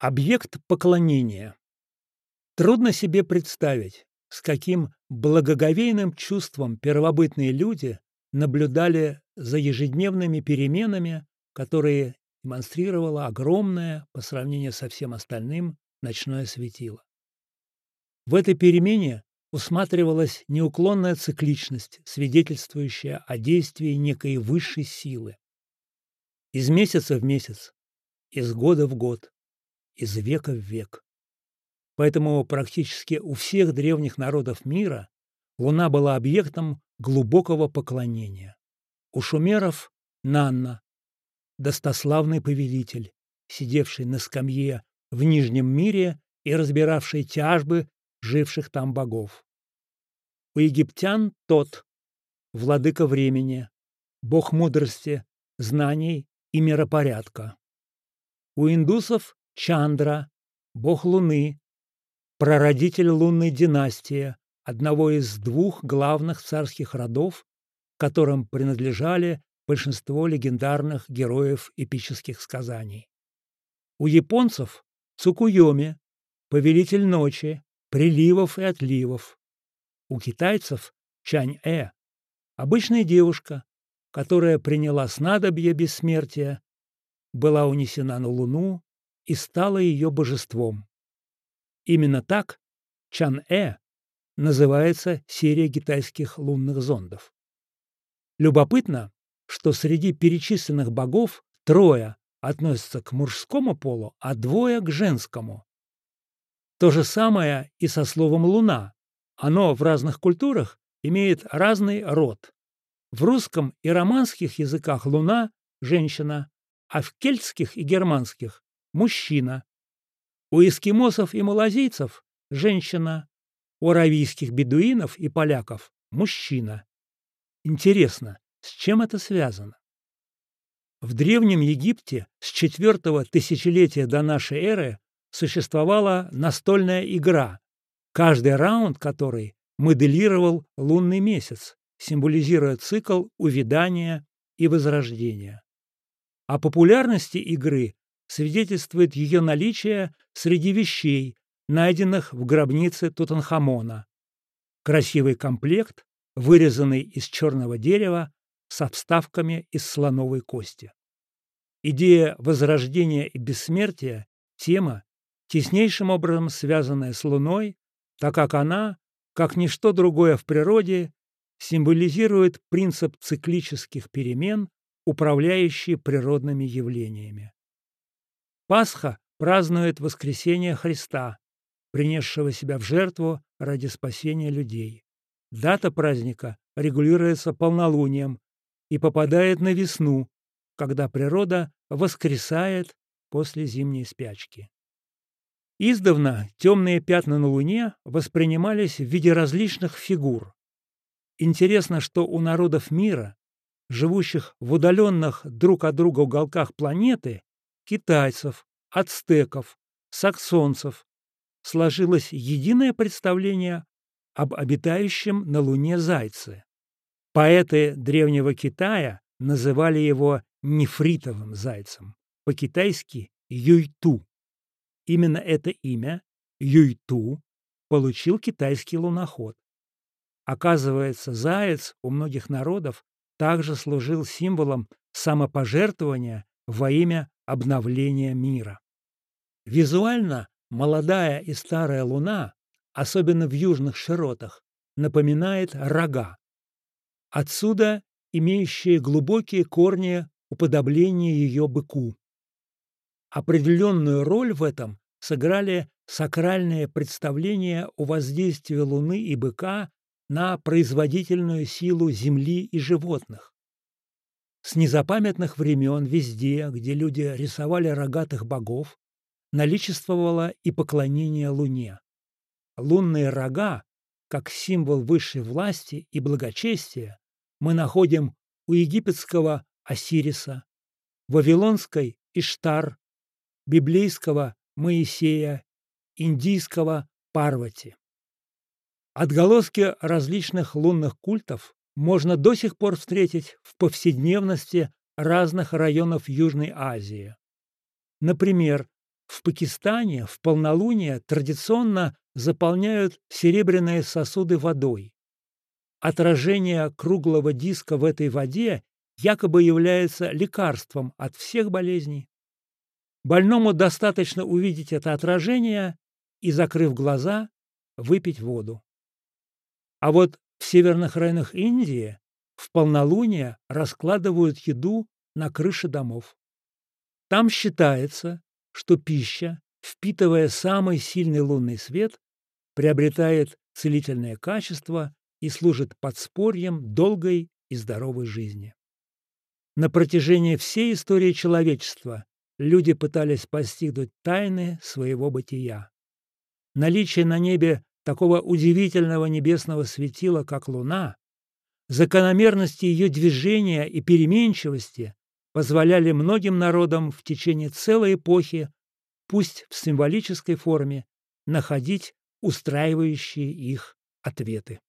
Объект поклонения. Трудно себе представить, с каким благоговейным чувством первобытные люди наблюдали за ежедневными переменами, которые демонстрировало огромное, по сравнению со всем остальным, ночное светило. В этой перемене усматривалась неуклонная цикличность, свидетельствующая о действии некой высшей силы. Из месяца в месяц, из года в год, из века в век. Поэтому практически у всех древних народов мира Луна была объектом глубокого поклонения. У шумеров – Нанна, достославный повелитель, сидевший на скамье в Нижнем мире и разбиравший тяжбы живших там богов. У египтян тот, владыка времени, бог мудрости, знаний и миропорядка. У индусов Чандра, бог луны, прародитель лунной династии, одного из двух главных царских родов, которым принадлежали большинство легендарных героев эпических сказаний. У японцев Цукуйоми, повелитель ночи, приливов и отливов. У китайцев Чань-э, обычная девушка, которая приняла снадобье бессмертия, была унесена на Луну и стала ее божеством. Именно так Чан-э называется серия китайских лунных зондов. Любопытно, что среди перечисленных богов трое относятся к мужскому полу, а двое – к женскому. То же самое и со словом «луна». Оно в разных культурах имеет разный род. В русском и романских языках «луна» – женщина, а в кельтских и германских – мужчина. У эскимосов и малазийцев – женщина, у аравийских бедуинов и поляков – мужчина. Интересно, с чем это связано? В Древнем Египте с четвертого тысячелетия до нашей эры существовала настольная игра, каждый раунд которой моделировал лунный месяц, символизируя цикл увядания и возрождения. О популярности игры свидетельствует ее наличие среди вещей, найденных в гробнице Тутанхамона. Красивый комплект, вырезанный из черного дерева, со вставками из слоновой кости. Идея возрождения и бессмертия – тема, теснейшим образом связанная с Луной, так как она, как ничто другое в природе, символизирует принцип циклических перемен, управляющие природными явлениями. Пасха празднует воскресение Христа, принесшего себя в жертву ради спасения людей. Дата праздника регулируется полнолунием, и попадает на весну, когда природа воскресает после зимней спячки. Издавна темные пятна на Луне воспринимались в виде различных фигур. Интересно, что у народов мира, живущих в удаленных друг от друга уголках планеты, китайцев, ацтеков, саксонцев, сложилось единое представление об обитающем на Луне зайце. Поэты Древнего Китая называли его нефритовым зайцем, по-китайски Юйту. Именно это имя, Юйту, получил китайский луноход. Оказывается, заяц у многих народов также служил символом самопожертвования во имя обновления мира. Визуально молодая и старая луна, особенно в южных широтах, напоминает рога. Отсюда имеющие глубокие корни уподобления ее быку. Определенную роль в этом сыграли сакральные представления о воздействии Луны и быка на производительную силу Земли и животных. С незапамятных времен везде, где люди рисовали рогатых богов, наличествовало и поклонение Луне. Лунные рога как символ высшей власти и благочестия, мы находим у египетского Осириса, вавилонской Иштар, библейского Моисея, индийского Парвати. Отголоски различных лунных культов можно до сих пор встретить в повседневности разных районов Южной Азии. Например, в Пакистане в полнолуние традиционно заполняют серебряные сосуды водой. Отражение круглого диска в этой воде якобы является лекарством от всех болезней. Больному достаточно увидеть это отражение и, закрыв глаза, выпить воду. А вот в северных районах Индии в полнолуние раскладывают еду на крыше домов. Там считается, что пища, впитывая самый сильный лунный свет, приобретает целительное качество и служит подспорьем долгой и здоровой жизни. На протяжении всей истории человечества люди пытались постигнуть тайны своего бытия. Наличие на небе такого удивительного небесного светила, как Луна, закономерности ее движения и переменчивости позволяли многим народам в течение целой эпохи, пусть в символической форме, находить устраивающие их ответы.